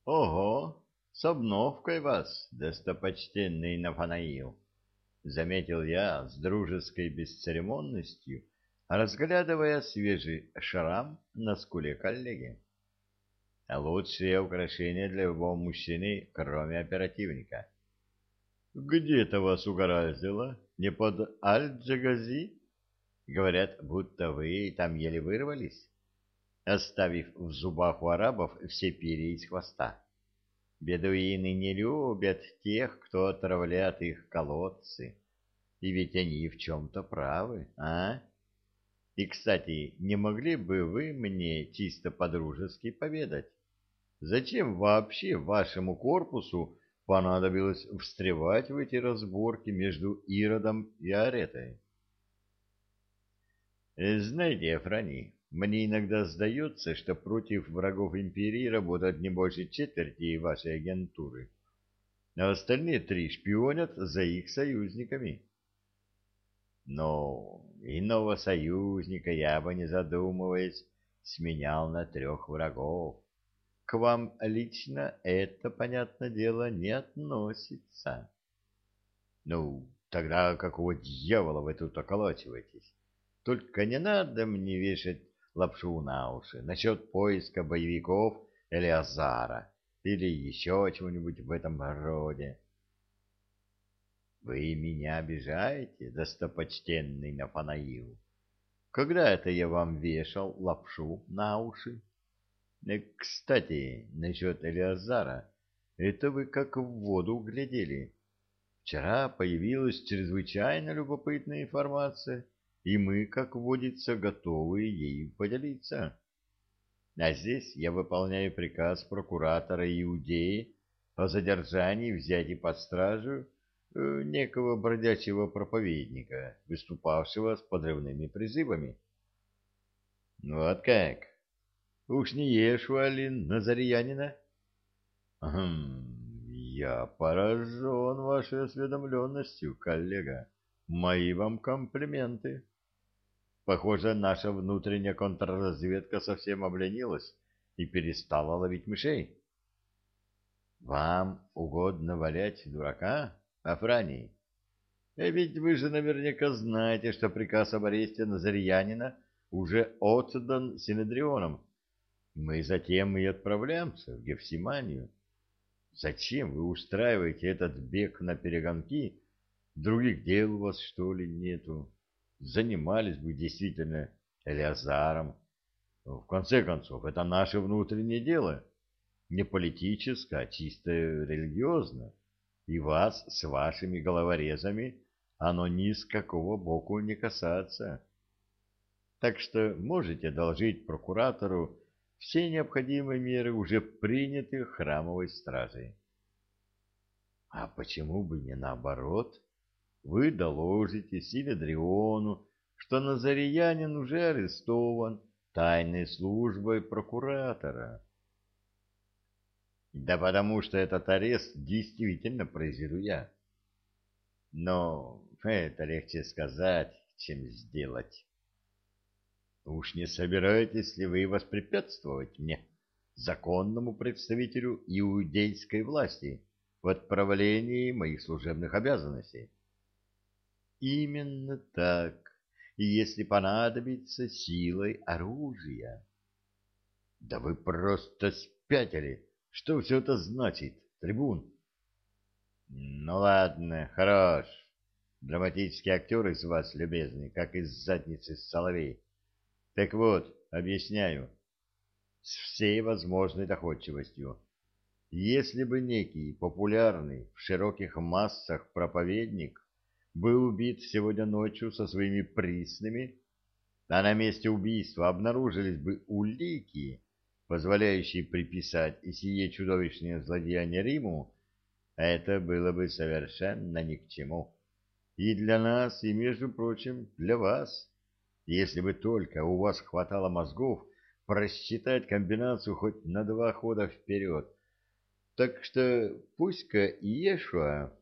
— Ого, с обновкой вас, достопочтенный Нафанаил! — заметил я с дружеской бесцеремонностью, разглядывая свежий шрам на скуле коллеги. Лучшее украшение для любого мужчины, кроме оперативника. — Где-то вас угораздило? Не под Аль-Джагази? Говорят, будто вы там еле вырвались, оставив в зубах у арабов все перья из хвоста. Бедуины не любят тех, кто отравляет их колодцы. И ведь они в чем-то правы, а? И, кстати, не могли бы вы мне чисто по-дружески поведать, зачем вообще вашему корпусу понадобилось встревать в эти разборки между Иродом и Аретой? Знаете, Афрани, мне иногда сдается, что против врагов империи работают не больше четверти вашей агентуры, а остальные три шпионят за их союзниками. Но иного союзника я бы, не задумываясь, сменял на трех врагов. К вам лично это, понятное дело, не относится. Ну, тогда какого дьявола вы тут околачиваетесь? Только не надо мне вешать лапшу на уши насчет поиска боевиков Элиазара или еще чего-нибудь в этом роде. Вы меня обижаете, достопочтенный Нафанаил? Когда это я вам вешал лапшу на уши? Э, кстати, насчет Элиазара, это вы как в воду глядели. Вчера появилась чрезвычайно любопытная информация — и мы, как водится, готовы ею поделиться. А здесь я выполняю приказ прокуратора Иудеи о задержании, взятии под стражу э, некого бродячего проповедника, выступавшего с подрывными призывами. Вот как? Уж не Ешуалин Назарьянина? Хм, я поражен вашей осведомленностью, коллега. Мои вам комплименты. Похоже, наша внутренняя контрразведка совсем обленилась и перестала ловить мышей. Вам угодно валять дурака, Афраний? Э, ведь вы же наверняка знаете, что приказ об аресте Назарьянина уже отдан Синедрионом. Мы затем и отправляемся в Гефсиманию. Зачем вы устраиваете этот бег на перегонки? Других дел у вас, что ли, нету? Занимались бы действительно Элиазаром. В конце концов, это наше внутреннее дело, не политическое, а чисто религиозное, и вас с вашими головорезами оно ни с какого боку не касается. Так что можете одолжить прокуратору все необходимые меры, уже принятые храмовой стражей. А почему бы не наоборот? Вы доложите Синедриону, что Назариянин уже арестован тайной службой прокуратора. Да потому что этот арест действительно произведу я. Но это легче сказать, чем сделать. Уж не собираетесь ли вы воспрепятствовать мне, законному представителю иудейской власти, в отправлении моих служебных обязанностей? Именно так, и если понадобится силой оружия. Да вы просто спятили. Что все это значит, трибун? Ну ладно, хорош. Драматический актер из вас, любезный, как из задницы соловей. Так вот, объясняю. С всей возможной доходчивостью. Если бы некий популярный в широких массах проповедник был убит сегодня ночью со своими присными, а на месте убийства обнаружились бы улики, позволяющие приписать и сие чудовищное злодеяние Риму, это было бы совершенно ни к чему. И для нас, и, между прочим, для вас, если бы только у вас хватало мозгов просчитать комбинацию хоть на два хода вперед. Так что пусть-ка Иешуа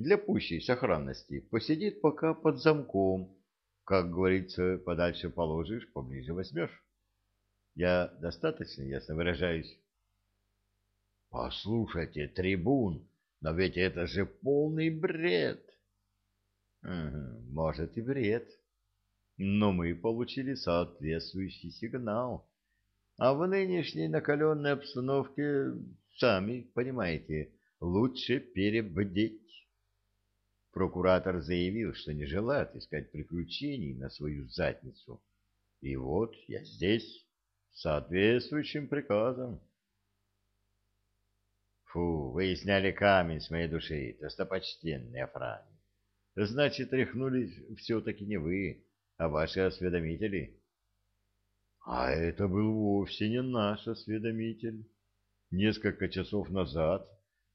для пущей сохранности посидит пока под замком. Как говорится, подальше положишь, поближе возьмешь. Я достаточно ясно выражаюсь? Послушайте, трибун, но ведь это же полный бред. Может и бред. Но мы получили соответствующий сигнал. А в нынешней накаленной обстановке, сами понимаете, лучше перебдеть. Прокуратор заявил, что не желает искать приключений на свою задницу. И вот я здесь, с соответствующим приказом. Фу, вы сняли камень с моей души, достопочтенный Афрани. Значит, рехнулись все-таки не вы, а ваши осведомители. А это был вовсе не наш осведомитель. Несколько часов назад,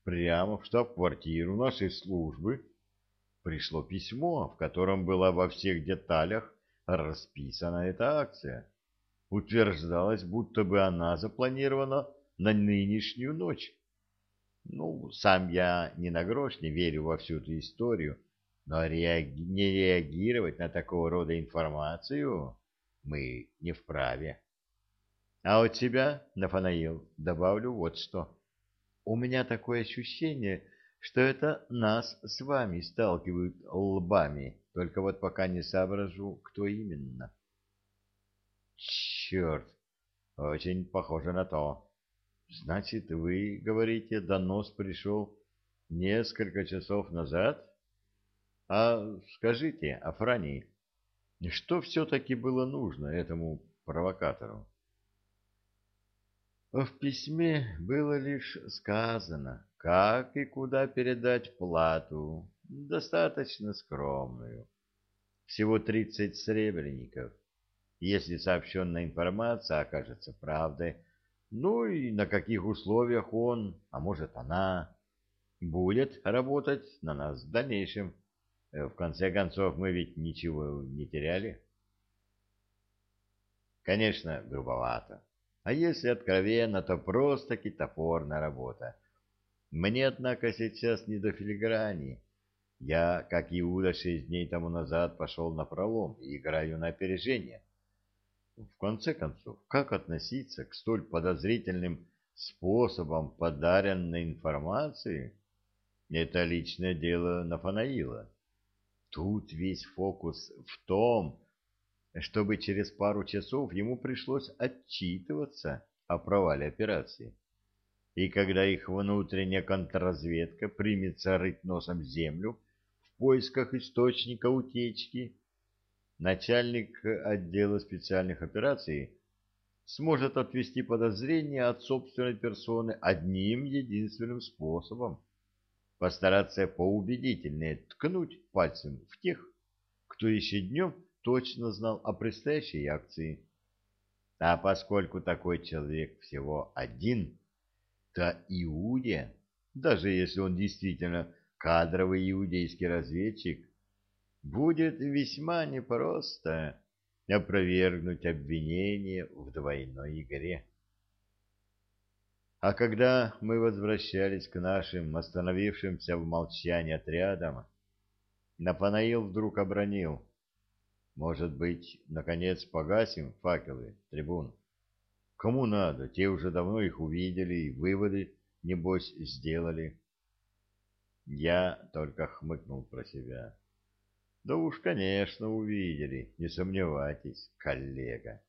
прямо в штаб-квартиру нашей службы, пришло письмо, в котором была во всех деталях расписана эта акция. Утверждалось, будто бы она запланирована на нынешнюю ночь. Ну, сам я ни на грош не верю во всю эту историю, но реаги не реагировать на такого рода информацию мы не вправе. А от себя, Нафанаил, добавлю вот что. У меня такое ощущение, что это нас с вами сталкивают лбами, только вот пока не соображу, кто именно. Черт, очень похоже на то. Значит, вы, говорите, донос пришел несколько часов назад? А скажите, Афраний, что все-таки было нужно этому провокатору? В письме было лишь сказано, как и куда передать плату, достаточно скромную. Всего тридцать сребреников. Если сообщенная информация окажется правдой, ну и на каких условиях он, а может она, будет работать на нас в дальнейшем. Э, в конце концов, мы ведь ничего не теряли. Конечно, грубовато. А если откровенно, то просто-таки топорная работа. Мне, однако, сейчас не до филиграни. Я, как Иуда шесть дней тому назад, пошел на пролом и играю на опережение. В конце концов, как относиться к столь подозрительным способам подаренной информации? Это личное дело Нафанаила. Тут весь фокус в том, чтобы через пару часов ему пришлось отчитываться о провале операции. И когда их внутренняя контрразведка примется рыть носом землю в поисках источника утечки, начальник отдела специальных операций сможет отвести подозрения от собственной персоны одним единственным способом – постараться поубедительнее ткнуть пальцем в тех, кто еще днем точно знал о предстоящей акции. А поскольку такой человек всего один, то Иуде, даже если он действительно кадровый иудейский разведчик, будет весьма непросто опровергнуть обвинение в двойной игре. А когда мы возвращались к нашим остановившимся в молчании отрядам, Нафанаил вдруг обронил. Может быть, наконец погасим факелы, трибун? Кому надо, те уже давно их увидели и выводы, небось, сделали. Я только хмыкнул про себя. Да уж, конечно, увидели, не сомневайтесь, коллега.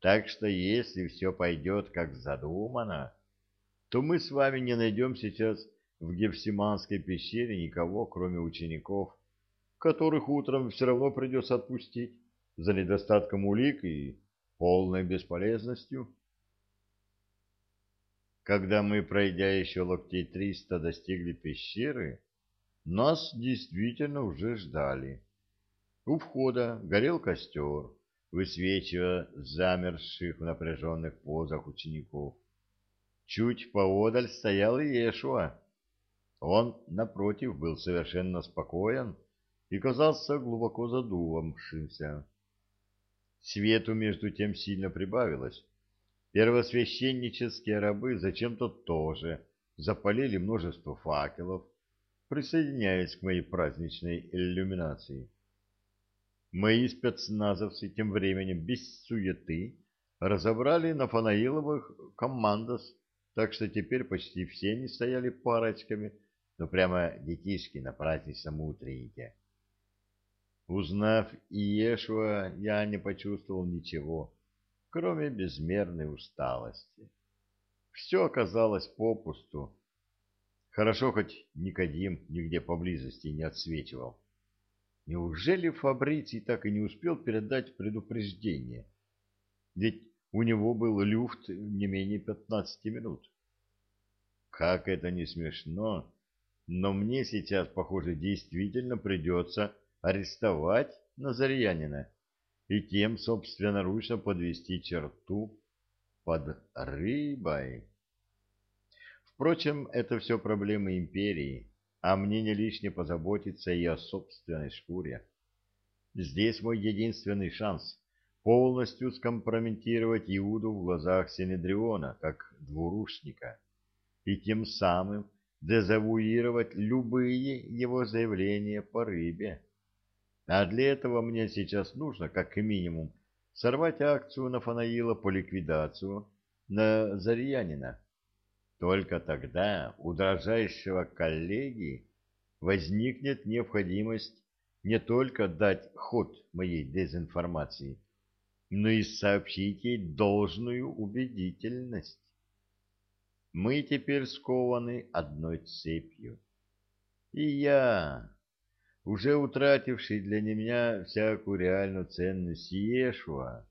Так что если все пойдет как задумано, то мы с вами не найдем сейчас в Гефсиманской пещере никого, кроме учеников, которых утром все равно придется отпустить за недостатком улик и полной бесполезностью. Когда мы, пройдя еще локтей триста, достигли пещеры, нас действительно уже ждали. У входа горел костер, высвечивая замерзших в напряженных позах учеников. Чуть поодаль стоял Иешуа. Он, напротив, был совершенно спокоен и казался глубоко задумавшимся. Свету между тем сильно прибавилось. Первосвященнические рабы зачем-то тоже запалили множество факелов, присоединяясь к моей праздничной иллюминации. Мои спецназовцы тем временем без суеты разобрали на Фанаиловых командос так что теперь почти все не стояли парочками, но прямо детишки на праздничном утреннике. Узнав Иешуа, я не почувствовал ничего, кроме безмерной усталости. Все оказалось попусту. Хорошо, хоть Никодим нигде поблизости не отсвечивал. Неужели Фабриций так и не успел передать предупреждение? Ведь у него был люфт не менее пятнадцати минут. Как это не смешно, но мне сейчас, похоже, действительно придется арестовать Назарьянина и тем собственноручно подвести черту под рыбой. Впрочем, это все проблемы империи, а мне не лишне позаботиться и о собственной шкуре. Здесь мой единственный шанс полностью скомпрометировать Иуду в глазах Синедриона, как двурушника, и тем самым дезавуировать любые его заявления по рыбе. А для этого мне сейчас нужно, как минимум, сорвать акцию на Фанаила по ликвидацию на Зарьянина. Только тогда у дрожайшего коллеги возникнет необходимость не только дать ход моей дезинформации, но и сообщить ей должную убедительность. Мы теперь скованы одной цепью. И я, уже утративший для меня всякую реальную ценность Иешуа,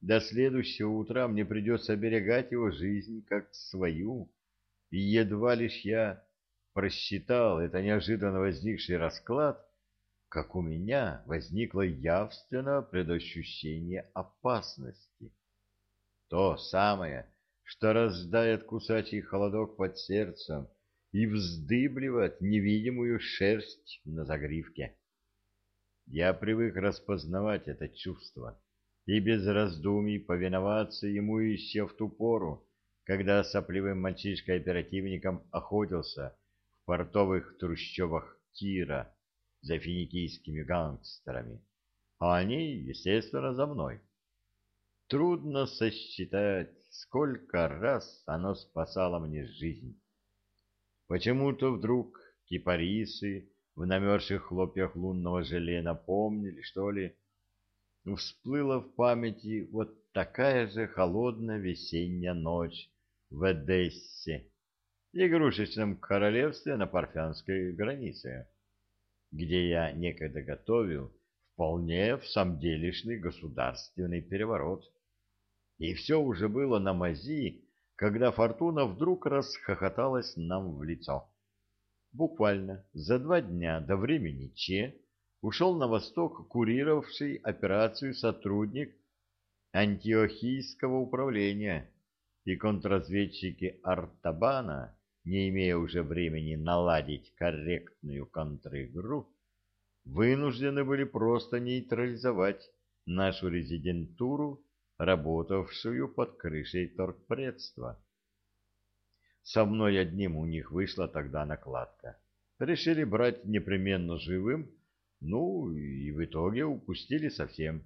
до следующего утра мне придется оберегать его жизнь как свою, и едва лишь я просчитал это неожиданно возникший расклад, как у меня возникло явственное предощущение опасности. То самое, что рождает кусачий холодок под сердцем, и вздыбливает невидимую шерсть на загривке. Я привык распознавать это чувство и без раздумий повиноваться ему еще в ту пору, когда сопливым мальчишкой-оперативником охотился в портовых трущобах Тира за финикийскими гангстерами, а они, естественно, за мной. Трудно сосчитать, сколько раз оно спасало мне жизнь. Почему-то вдруг кипарисы в намерзших хлопьях лунного желе напомнили, что ли, всплыла в памяти вот такая же холодная весенняя ночь в Эдессе, игрушечном королевстве на парфянской границе, где я некогда готовил вполне в самом делешный государственный переворот. И все уже было на мази, когда фортуна вдруг расхохоталась нам в лицо. Буквально за два дня до времени Че ушел на восток курировавший операцию сотрудник антиохийского управления, и контрразведчики Артабана, не имея уже времени наладить корректную контр-игру, вынуждены были просто нейтрализовать нашу резидентуру работавшую под крышей торгпредства. Со мной одним у них вышла тогда накладка. Решили брать непременно живым, ну и в итоге упустили совсем.